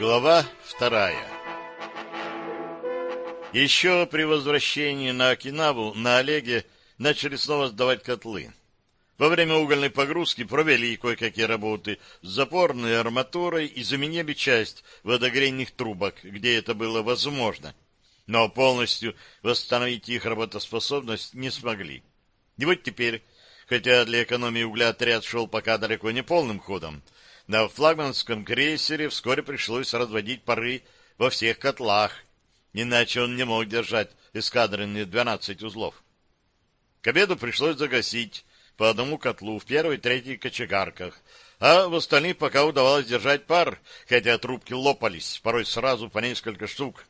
Глава вторая Еще при возвращении на Окинаву на Олеге начали снова сдавать котлы. Во время угольной погрузки провели кое-какие работы с запорной арматурой и заменили часть водогрейных трубок, где это было возможно. Но полностью восстановить их работоспособность не смогли. И вот теперь, хотя для экономии угля отряд шел пока далеко не полным ходом, на флагманском крейсере вскоре пришлось разводить пары во всех котлах, иначе он не мог держать эскадренные 12 узлов. К обеду пришлось загасить по одному котлу в первой и третьей кочегарках, а в остальных пока удавалось держать пар, хотя трубки лопались, порой сразу по несколько штук.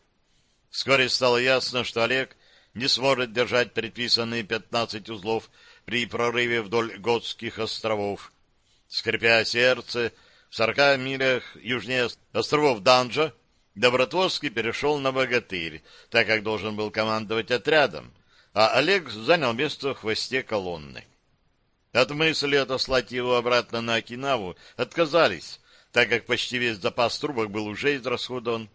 Вскоре стало ясно, что Олег не сможет держать предписанные 15 узлов при прорыве вдоль Готских островов. Скрипя сердце, в сорока милях южнее островов Данджа Добротворский перешел на богатырь, так как должен был командовать отрядом, а Олег занял место в хвосте колонны. От мысли отослать его обратно на Окинаву отказались, так как почти весь запас трубок был уже израсходован,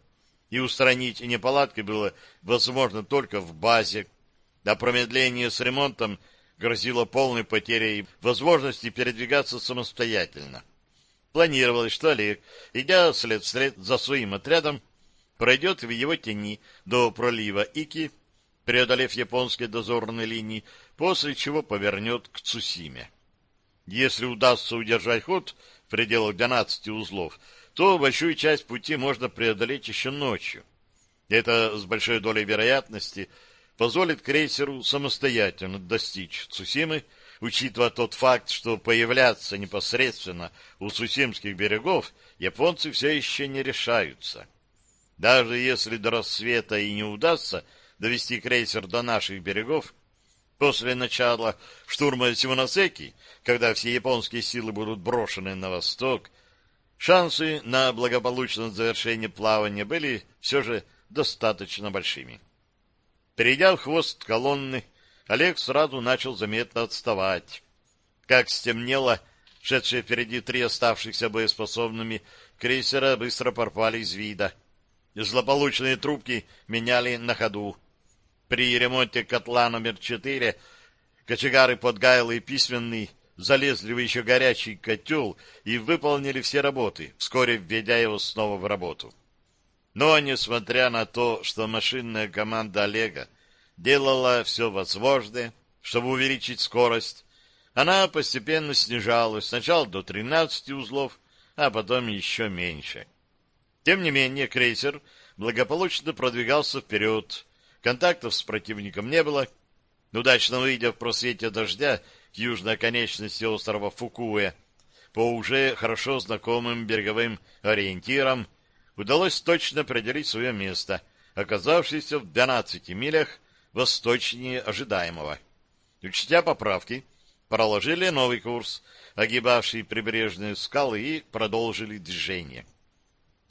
и устранить неполадки было возможно только в базе, а промедление с ремонтом грозило полной потерей возможности передвигаться самостоятельно. Планировалось, что Олег, идя след вслед за своим отрядом, пройдет в его тени до пролива Ики, преодолев японские дозорные линии, после чего повернет к Цусиме. Если удастся удержать ход в пределах 12 узлов, то большую часть пути можно преодолеть еще ночью. Это с большой долей вероятности позволит крейсеру самостоятельно достичь Цусимы учитывая тот факт, что появляться непосредственно у Сусимских берегов японцы все еще не решаются. Даже если до рассвета и не удастся довести крейсер до наших берегов, после начала штурма Симоносеки, когда все японские силы будут брошены на восток, шансы на благополучное завершение плавания были все же достаточно большими. Перейдя в хвост колонны, Олег сразу начал заметно отставать. Как стемнело, шедшие впереди три оставшихся боеспособными крейсера быстро пропали из вида. Злополучные трубки меняли на ходу. При ремонте котла номер четыре кочегары Подгайл и Письменный залезли в еще горячий котел и выполнили все работы, вскоре введя его снова в работу. Но, несмотря на то, что машинная команда Олега делала все возможное, чтобы увеличить скорость. Она постепенно снижалась, сначала до 13 узлов, а потом еще меньше. Тем не менее, крейсер благополучно продвигался вперед. Контактов с противником не было. Удачно выйдя в просвете дождя к южной оконечности острова Фукуэ, по уже хорошо знакомым береговым ориентирам, удалось точно определить свое место, оказавшееся в 12 милях восточнее ожидаемого. Учтя поправки, проложили новый курс, огибавший прибрежные скалы, и продолжили движение.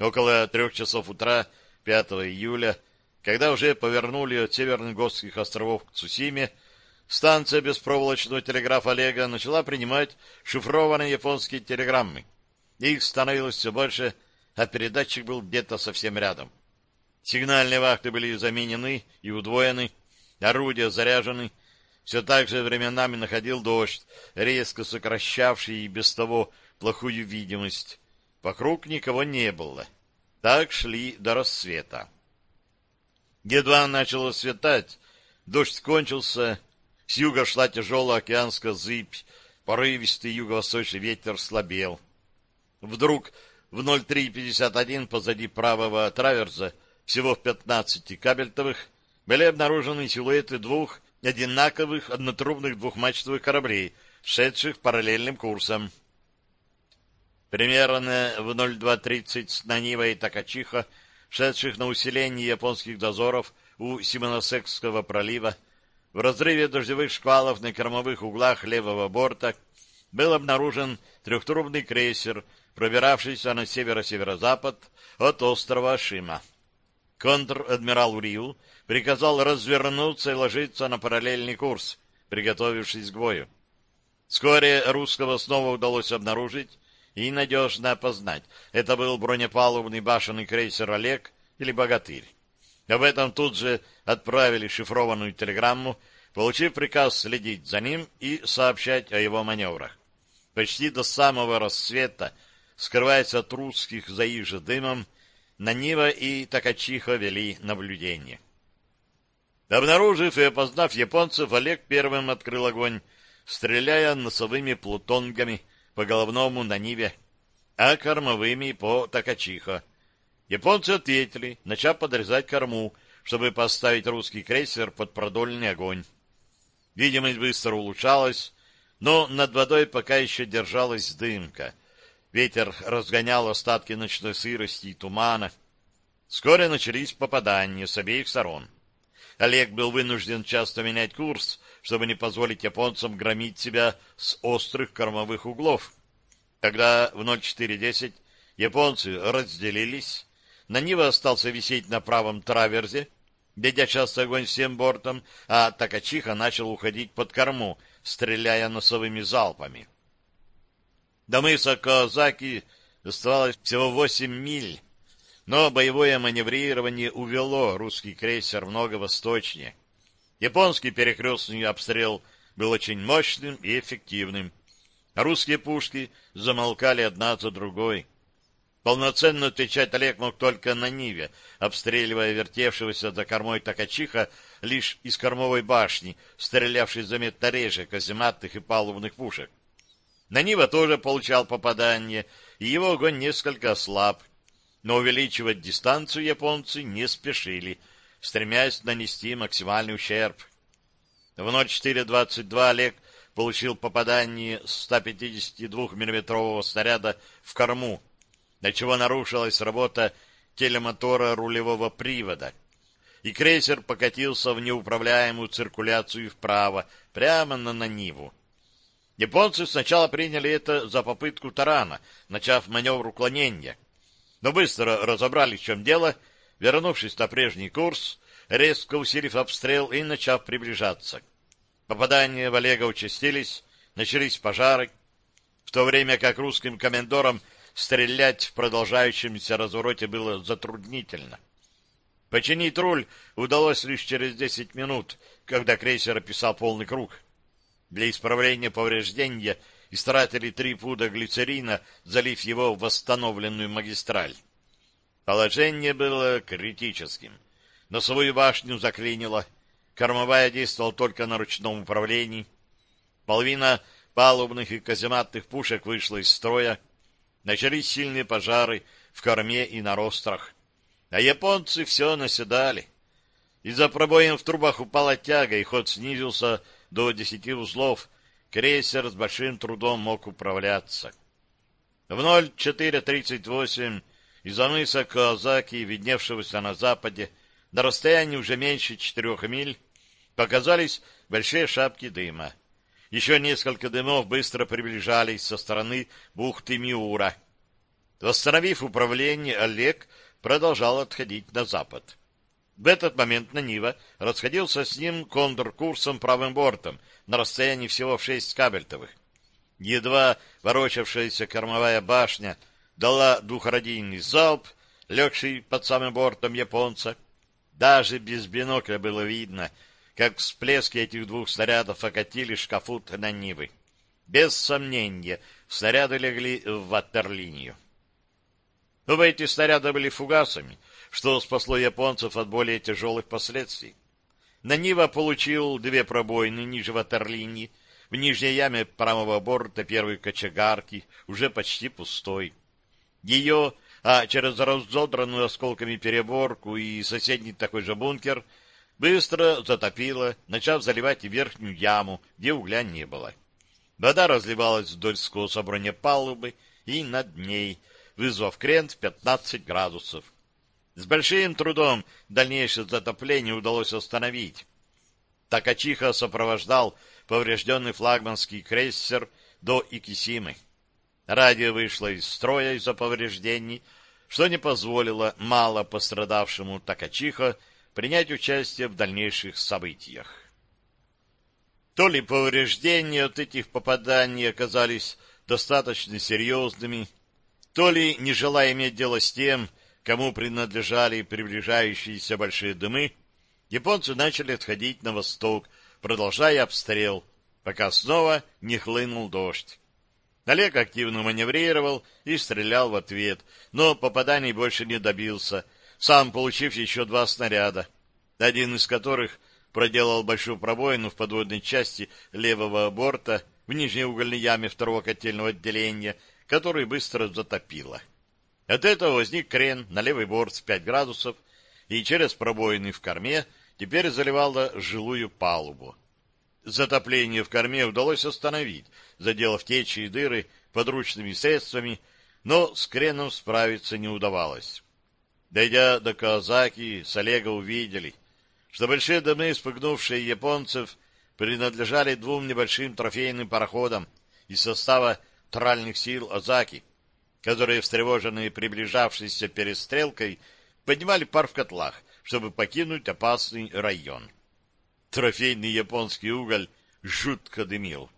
Около трех часов утра 5 июля, когда уже повернули от северных Готских островов к Цусиме, станция беспроволочного телеграфа Олега начала принимать шифрованные японские телеграммы. Их становилось все больше, а передатчик был где-то совсем рядом. Сигнальные вахты были заменены и удвоены, Орудия заряжены. Все так же временами находил дождь, резко сокращавший и без того плохую видимость. Вокруг никого не было. Так шли до рассвета. Едва начало светать, дождь кончился, с юга шла тяжелая океанская зыбь, порывистый юго-восточный ветер слабел. Вдруг в 03.51 позади правого траверза, всего в 15 кабельтовых, были обнаружены силуэты двух одинаковых однотрубных двухмачтовых кораблей, шедших параллельным курсом. Примерно в 02.30 на Нива и Такачиха, шедших на усиление японских дозоров у Симоносекского пролива, в разрыве дождевых шквалов на кормовых углах левого борта был обнаружен трехтрубный крейсер, пробиравшийся на северо-северо-запад от острова Шима. Контр-адмирал Уриу приказал развернуться и ложиться на параллельный курс, приготовившись к бою. Вскоре русского снова удалось обнаружить, и надежно опознать. Это был бронепалубный башенный крейсер «Олег» или «Богатырь». Об этом тут же отправили шифрованную телеграмму, получив приказ следить за ним и сообщать о его маневрах. Почти до самого рассвета, скрываясь от русских за их же дымом, Нанива и Такачиха вели наблюдение. Обнаружив и опознав японцев, Олег первым открыл огонь, стреляя носовыми плутонгами по головному Наниве, а кормовыми по Такачиха. Японцы ответили, начав подрезать корму, чтобы поставить русский крейсер под продольный огонь. Видимость быстро улучшалась, но над водой пока еще держалась дымка. Ветер разгонял остатки ночной сырости и тумана. Вскоре начались попадания с обеих сторон. Олег был вынужден часто менять курс, чтобы не позволить японцам громить себя с острых кормовых углов. Тогда в 04.10 японцы разделились, на Нива остался висеть на правом траверзе, ведя часто огонь всем бортом, а Такачиха начал уходить под корму, стреляя носовыми залпами. До мыса Каозаки оставалось всего восемь миль, но боевое маневрирование увело русский крейсер много восточнее. Японский перекрестный обстрел был очень мощным и эффективным. Русские пушки замолкали одна за другой. Полноценно отвечать Олег мог только на Ниве, обстреливая вертевшегося за кормой Такачиха лишь из кормовой башни, стрелявшей заметно реже казематных и палубных пушек. На Нива тоже получал попадание, и его огонь несколько ослаб, но увеличивать дистанцию японцы не спешили, стремясь нанести максимальный ущерб. В 04.22 Олег получил попадание 152 миллиметрового снаряда в корму, для чего нарушилась работа телемотора рулевого привода, и крейсер покатился в неуправляемую циркуляцию вправо, прямо на Наниву. Японцы сначала приняли это за попытку тарана, начав маневр уклонения, но быстро разобрались, в чем дело, вернувшись на прежний курс, резко усилив обстрел и начав приближаться. Попадания в Олега участились, начались пожары, в то время как русским комендорам стрелять в продолжающемся развороте было затруднительно. Починить руль удалось лишь через десять минут, когда крейсер описал полный круг. Для исправления повреждения истратили три пуда глицерина, залив его в восстановленную магистраль. Положение было критическим. Носовую башню заклинило, кормовая действовала только на ручном управлении, половина палубных и казематных пушек вышла из строя, Начались сильные пожары в корме и на рострах. А японцы все наседали. Из-за пробоин в трубах упала тяга, и ход снизился до десяти узлов. Крейсер с большим трудом мог управляться. В 04.38 из-за мыса Каозаки, видневшегося на западе, на расстоянии уже меньше четырех миль, показались большие шапки дыма. Еще несколько дымов быстро приближались со стороны бухты Миура. Восстановив управление, Олег продолжал отходить на запад. В этот момент на Нива расходился с ним кондор курсом правым бортом на расстоянии всего в шесть кабельтовых. Едва ворочавшаяся кормовая башня дала двухрадийный залп, легший под самым бортом японца. Даже без бинокля было видно — как всплески этих двух снарядов окатили шкафут на Нивы. Без сомнения, снаряды легли в ватерлинию. Оба эти снаряды были фугасами, что спасло японцев от более тяжелых последствий. На Нива получил две пробоины ниже ватерлинии, в нижней яме правого борта первой кочегарки, уже почти пустой. Ее, а через разодранную осколками переборку и соседний такой же бункер — быстро затопило, начав заливать верхнюю яму, где угля не было. Вода разливалась вдоль скоса бронепалубы и над ней, вызвав крен в 15 градусов. С большим трудом дальнейшее затопление удалось остановить. Такачиха сопровождал поврежденный флагманский крейсер до Икисимы. Радио вышло из строя из-за повреждений, что не позволило мало пострадавшему Такачиха принять участие в дальнейших событиях. То ли повреждения от этих попаданий оказались достаточно серьезными, то ли не желая иметь дело с тем, кому принадлежали приближающиеся большие дымы, японцы начали отходить на восток, продолжая обстрел, пока снова не хлынул дождь. Олег активно маневрировал и стрелял в ответ, но попаданий больше не добился, сам получив еще два снаряда, один из которых проделал большую пробоину в подводной части левого борта в нижней угольной яме второго котельного отделения, который быстро затопило. От этого возник крен на левый борт в 5 градусов, и через пробоины в корме теперь заливало жилую палубу. Затопление в корме удалось остановить, заделав течи и дыры подручными средствами, но с креном справиться не удавалось. Дойдя до Казаки, с Олега увидели, что большие дома, спугнувшие японцев, принадлежали двум небольшим трофейным пароходам из состава тральных сил Озаки, которые, встревоженные приближавшейся перестрелкой, поднимали пар в котлах, чтобы покинуть опасный район. Трофейный японский уголь жутко дымил.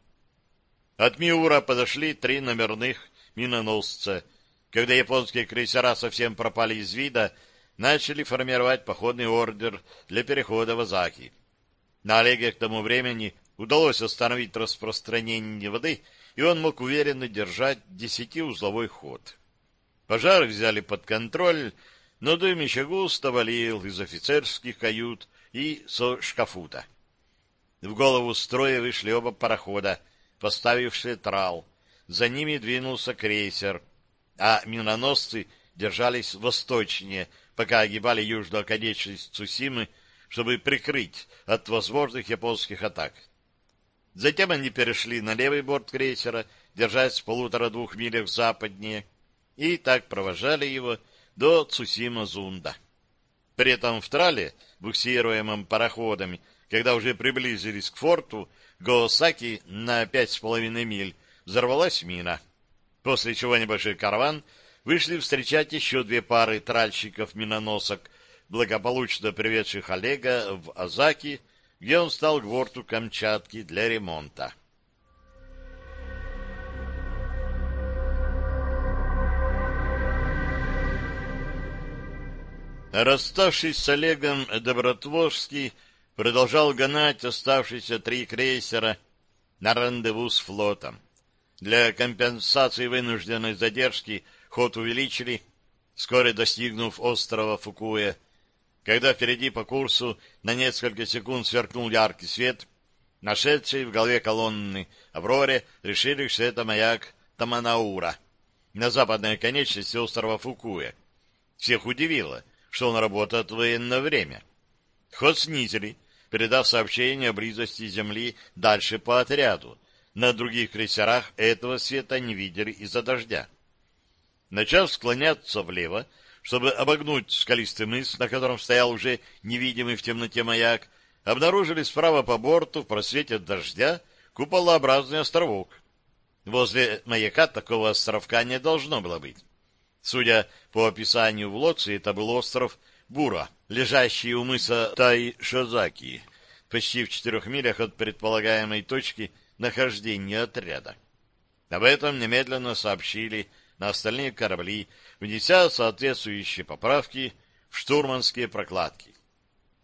От Миура подошли три номерных миноносца. Когда японские крейсера совсем пропали из вида, начали формировать походный ордер для перехода в Азаки. На Олеге к тому времени удалось остановить распространение воды и он мог уверенно держать десятиузловой ход. Пожар взяли под контроль, но дым еще густо валил из офицерских кают и со шкафута. В голову строя вышли оба парохода, поставившие трал. За ними двинулся крейсер, а миноносцы держались восточнее, пока огибали южную оконечность Цусимы, чтобы прикрыть от возможных японских атак. Затем они перешли на левый борт крейсера, держась в полутора-двух милях западнее, и так провожали его до Цусима-Зунда. При этом в трале, буксируемом пароходами, когда уже приблизились к форту, Гоосаки на пять с половиной миль взорвалась мина, после чего небольшой караван вышли встречать еще две пары тральщиков-миноносок, благополучно приведших Олега в Азаки где он стал к борту Камчатки для ремонта. Расставшись с Олегом, Добротворский продолжал гнать оставшиеся три крейсера на рандеву с флотом. Для компенсации вынужденной задержки ход увеличили, вскоре достигнув острова Фукуэ, когда впереди по курсу на несколько секунд сверкнул яркий свет, нашедшие в голове колонны Авроре решили, что это маяк Таманаура на западной конечности острова Фукуэ. Всех удивило, что он работает в военное время. Ход снизили, передав сообщение о близости Земли дальше по отряду. На других крейсерах этого света не видели из-за дождя. Начав склоняться влево, чтобы обогнуть скалистый мыс, на котором стоял уже невидимый в темноте маяк, обнаружили справа по борту в просвете дождя куполообразный островок. Возле маяка такого островка не должно было быть. Судя по описанию в лодце, это был остров Бура, лежащий у мыса Тай-Шозаки, почти в четырех милях от предполагаемой точки нахождения отряда. Об этом немедленно сообщили на остальные корабли, внеся соответствующие поправки в штурманские прокладки.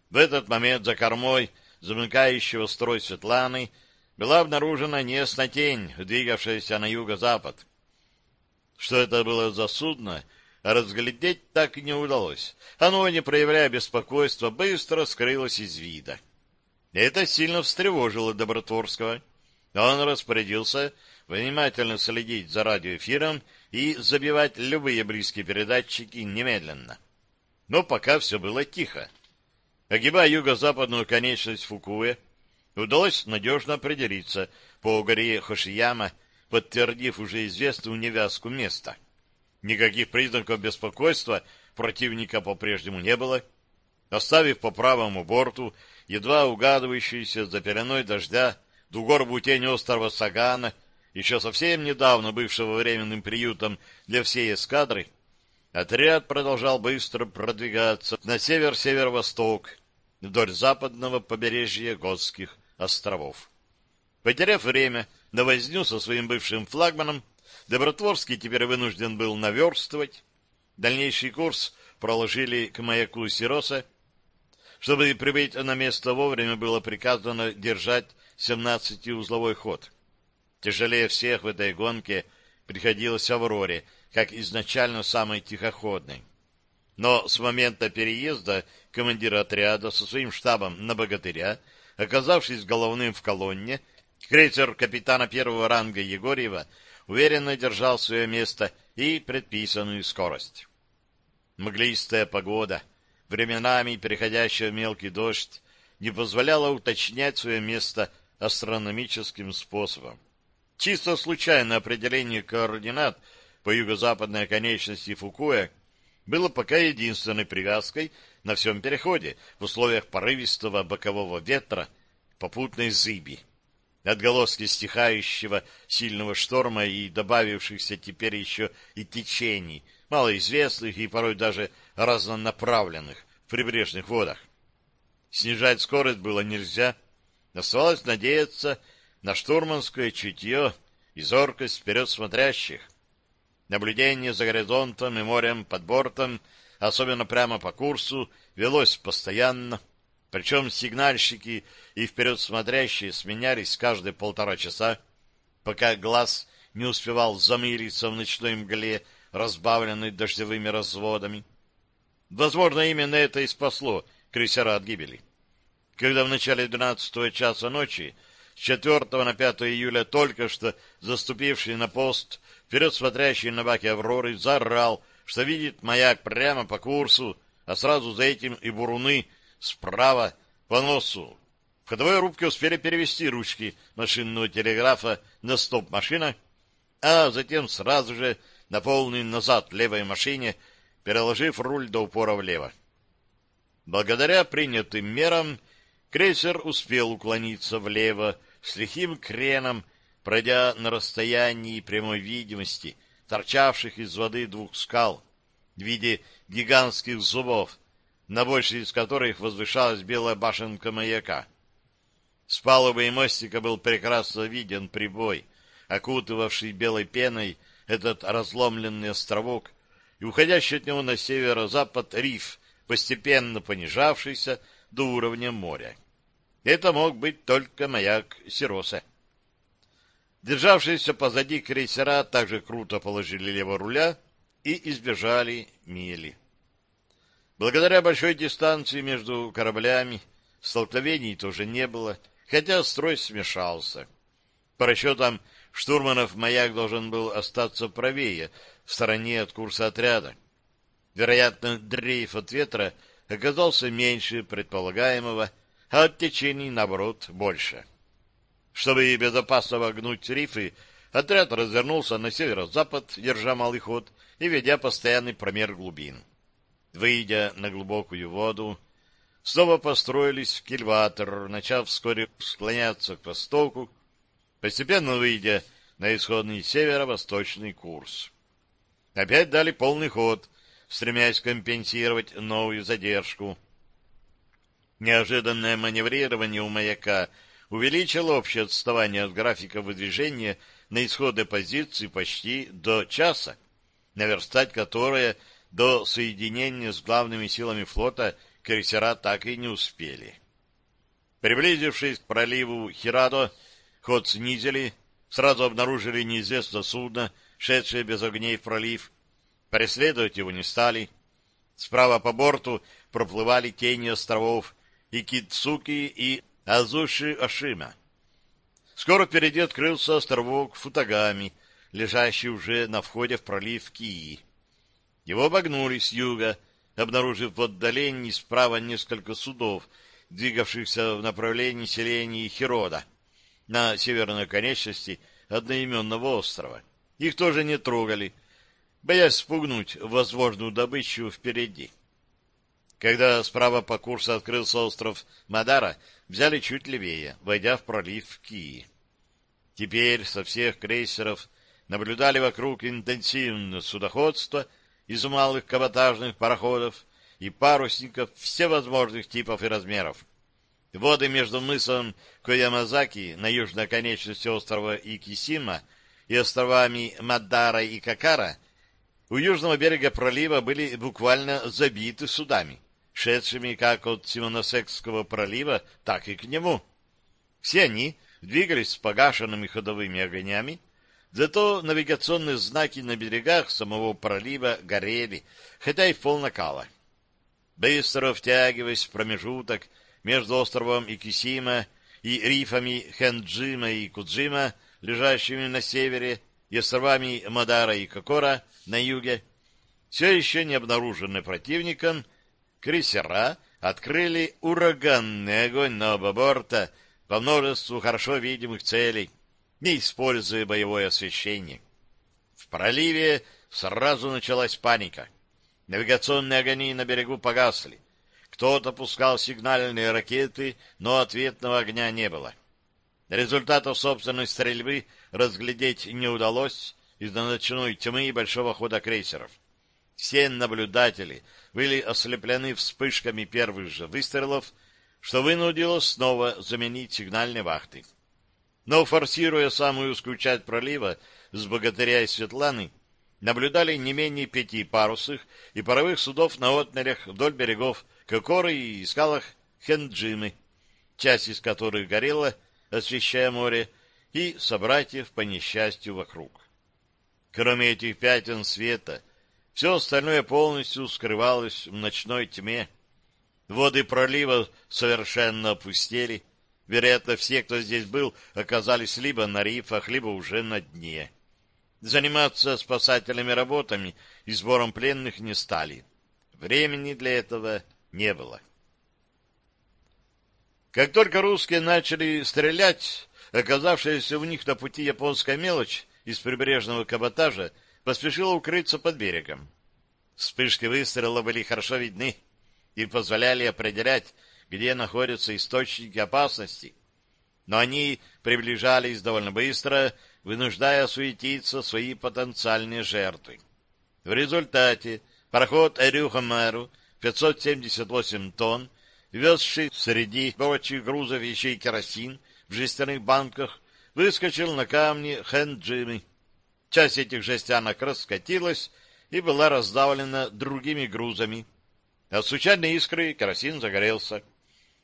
В этот момент за кормой замыкающего строй Светланы была обнаружена неясная тень, двигавшаяся на юго-запад. Что это было за судно, разглядеть так и не удалось. Оно, не проявляя беспокойства, быстро скрылось из вида. Это сильно встревожило Добротворского. Он распорядился внимательно следить за радиоэфиром и забивать любые близкие передатчики немедленно. Но пока все было тихо. Огибая юго-западную конечность Фукуэ, удалось надежно определиться по горе Хошияма, подтвердив уже известную невязку места. Никаких признаков беспокойства противника по-прежнему не было. Оставив по правому борту едва угадывающуюся за пеленой дождя дугорбую тень острова Сагана еще совсем недавно бывшего временным приютом для всей эскадры, отряд продолжал быстро продвигаться на север-северо-восток, вдоль западного побережья Готских островов. Потеряв время на возню со своим бывшим флагманом, Добротворский теперь вынужден был наверстывать. Дальнейший курс проложили к маяку Сироса. Чтобы прибыть на место вовремя, было приказано держать 17-узловой ход. Тяжелее всех в этой гонке приходилось Авроре, как изначально самой тихоходной. Но с момента переезда командира отряда со своим штабом на Богатыря, оказавшись головным в колонне, крейсер капитана первого ранга Егорьева уверенно держал свое место и предписанную скорость. Мглистая погода, временами переходящая в мелкий дождь, не позволяла уточнять свое место астрономическим способом. Чисто случайное определение координат по юго-западной оконечности Фукуэ было пока единственной привязкой на всем переходе в условиях порывистого бокового ветра попутной зыби. Отголоски стихающего сильного шторма и добавившихся теперь еще и течений, малоизвестных и порой даже разнонаправленных в прибрежных водах. Снижать скорость было нельзя. Оставалось надеяться на штурманское чутье и зоркость вперед смотрящих. Наблюдение за горизонтом и морем под бортом, особенно прямо по курсу, велось постоянно, причем сигнальщики и вперед смотрящие сменялись каждые полтора часа, пока глаз не успевал замылиться в ночной мгле, разбавленной дождевыми разводами. Возможно, именно это и спасло крейсера от гибели. Когда в начале двенадцатого часа ночи 4 на 5 июля только что заступивший на пост вперед смотрящий на баке Авроры заорал, что видит маяк прямо по курсу, а сразу за этим и буруны справа по носу. В ходовой рубке успели перевести ручки машинного телеграфа на стоп-машина, а затем сразу же на полный назад левой машине, переложив руль до упора влево. Благодаря принятым мерам крейсер успел уклониться влево с лихим креном, пройдя на расстоянии прямой видимости торчавших из воды двух скал в виде гигантских зубов, на большей из которых возвышалась белая башенка маяка. С палубы и мостика был прекрасно виден прибой, окутывавший белой пеной этот разломленный островок и уходящий от него на северо-запад риф, постепенно понижавшийся до уровня моря. Это мог быть только маяк Сироса. Державшиеся позади крейсера также круто положили лево руля и избежали мели. Благодаря большой дистанции между кораблями столкновений тоже не было, хотя строй смешался. По расчетам штурманов маяк должен был остаться правее, в стороне от курса отряда. Вероятно, дрейф от ветра оказался меньше предполагаемого, а от течений, наоборот, больше. Чтобы безопасно вогнуть рифы, отряд развернулся на северо-запад, держа малый ход и ведя постоянный промер глубин. Выйдя на глубокую воду, снова построились в кильватор, начав вскоре склоняться к востоку, постепенно выйдя на исходный северо-восточный курс. Опять дали полный ход, стремясь компенсировать новую задержку. Неожиданное маневрирование у маяка увеличило общее отставание от графика выдвижения на исходной позиции почти до часа, наверстать которое до соединения с главными силами флота крейсера так и не успели. Приблизившись к проливу Хирадо, ход снизили, сразу обнаружили неизвестное судно, шедшее без огней в пролив. Преследовать его не стали. Справа по борту проплывали тени островов Икицуки и Азуши-Ашима. Скоро впереди открылся островок Футагами, лежащий уже на входе в пролив Кии. Его обогнули с юга, обнаружив в отдалении справа несколько судов, двигавшихся в направлении селения Хирода, на северной конечности одноименного острова. Их тоже не трогали, боясь спугнуть возможную добычу впереди. Когда справа по курсу открылся остров Мадара, взяли чуть левее, войдя в пролив Кии. Теперь со всех крейсеров наблюдали вокруг интенсивное судоходство из малых каботажных пароходов и парусников всевозможных типов и размеров. Воды между мысом Коямазаки на южной конечности острова Икисима и островами Мадара и Какара, у южного берега пролива были буквально забиты судами, шедшими как от Симоносекского пролива, так и к нему. Все они двигались с погашенными ходовыми огнями, зато навигационные знаки на берегах самого пролива горели, хотя и в пол накала. Быстро втягиваясь в промежуток между островом Икисима и рифами Хенджима и Куджима, лежащими на севере, и островами Мадара и Кокора на юге, все еще не обнаруженные противником, крейсера открыли ураганный огонь на оба борта по множеству хорошо видимых целей, не используя боевое освещение. В проливе сразу началась паника. Навигационные огни на берегу погасли. Кто-то пускал сигнальные ракеты, но ответного огня не было. Результатов собственной стрельбы разглядеть не удалось из-за ночной тьмы и большого хода крейсеров. Все наблюдатели были ослеплены вспышками первых же выстрелов, что вынудило снова заменить сигнальные вахты. Но, форсируя самую узкую часть пролива с Богатыря и Светланы, наблюдали не менее пяти парусных и паровых судов на отмелях вдоль берегов Кокоры и скалах Хенджимы, часть из которых горела освещая море, и собратьев по несчастью вокруг. Кроме этих пятен света, все остальное полностью скрывалось в ночной тьме. Воды пролива совершенно опустели. Вероятно, все, кто здесь был, оказались либо на рифах, либо уже на дне. Заниматься спасательными работами и сбором пленных не стали. Времени для этого не было. Как только русские начали стрелять, оказавшаяся у них на пути японская мелочь из прибрежного каботажа поспешила укрыться под берегом. Вспышки выстрела были хорошо видны и позволяли определять, где находятся источники опасности. Но они приближались довольно быстро, вынуждая суетиться свои потенциальные жертвы. В результате пароход Эрюха-Мэру 578 тонн везший среди прочих грузов еще и керосин в жестяных банках, выскочил на камни Хэн-Джимми. Часть этих жестянок раскатилась и была раздавлена другими грузами. От случайной искры керосин загорелся.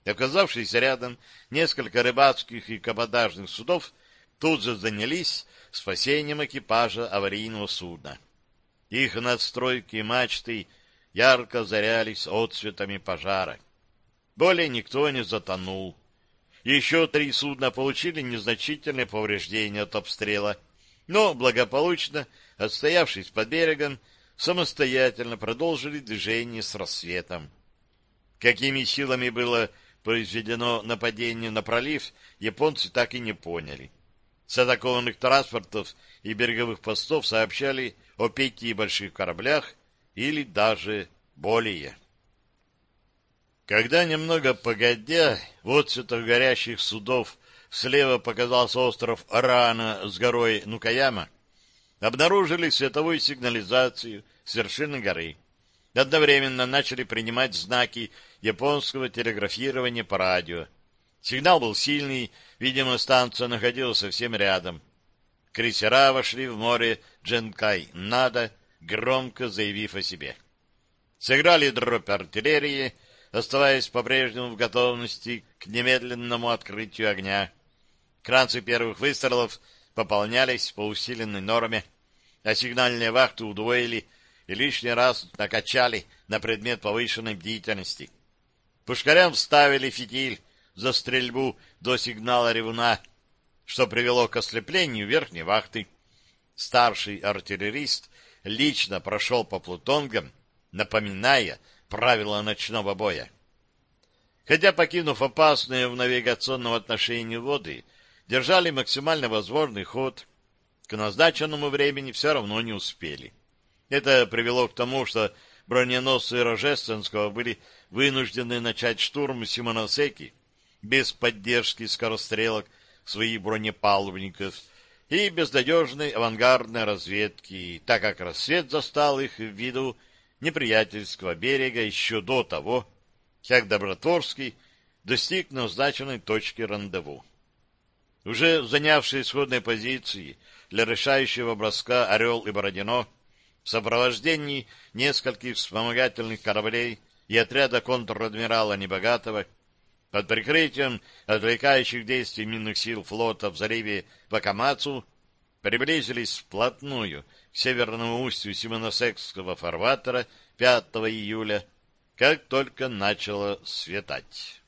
Оказавшись рядом, несколько рыбацких и каботажных судов тут же занялись спасением экипажа аварийного судна. Их надстройки и мачты ярко зарялись отцветами пожара. Более никто не затонул. Еще три судна получили незначительные повреждения от обстрела, но благополучно, отстоявшись под берегом, самостоятельно продолжили движение с рассветом. Какими силами было произведено нападение на пролив, японцы так и не поняли. С атакованных транспортов и береговых постов сообщали о пяти больших кораблях или даже более. Когда немного погодя, в отцветах горящих судов слева показался остров Арана с горой Нукаяма, обнаружили световую сигнализацию с вершины горы. Одновременно начали принимать знаки японского телеграфирования по радио. Сигнал был сильный, видимо, станция находилась совсем рядом. Крейсера вошли в море Дженкай, надо, громко заявив о себе. Сыграли дробь артиллерии, оставаясь по-прежнему в готовности к немедленному открытию огня. Кранцы первых выстрелов пополнялись по усиленной норме, а сигнальные вахты удвоили и лишний раз накачали на предмет повышенной бдительности. Пушкарям вставили фитиль за стрельбу до сигнала ревуна, что привело к ослеплению верхней вахты. Старший артиллерист лично прошел по плутонгам, напоминая правила ночного боя. Хотя, покинув опасные в навигационном отношении воды, держали максимально возможный ход, к назначенному времени все равно не успели. Это привело к тому, что броненосцы Рожественского были вынуждены начать штурм Симоносеки без поддержки скорострелок своих бронепалубников и без надежной авангардной разведки, так как рассвет застал их в виду неприятельского берега еще до того, как Доброторский достиг назначенной точки рандеву. Уже занявшие исходные позиции для решающего броска «Орел» и «Бородино» в сопровождении нескольких вспомогательных кораблей и отряда контр-адмирала Небогатого под прикрытием отвлекающих действий минных сил флота в заливе Вакамацу приблизились вплотную к северному устью Симоносекского фарватера 5 июля, как только начало светать.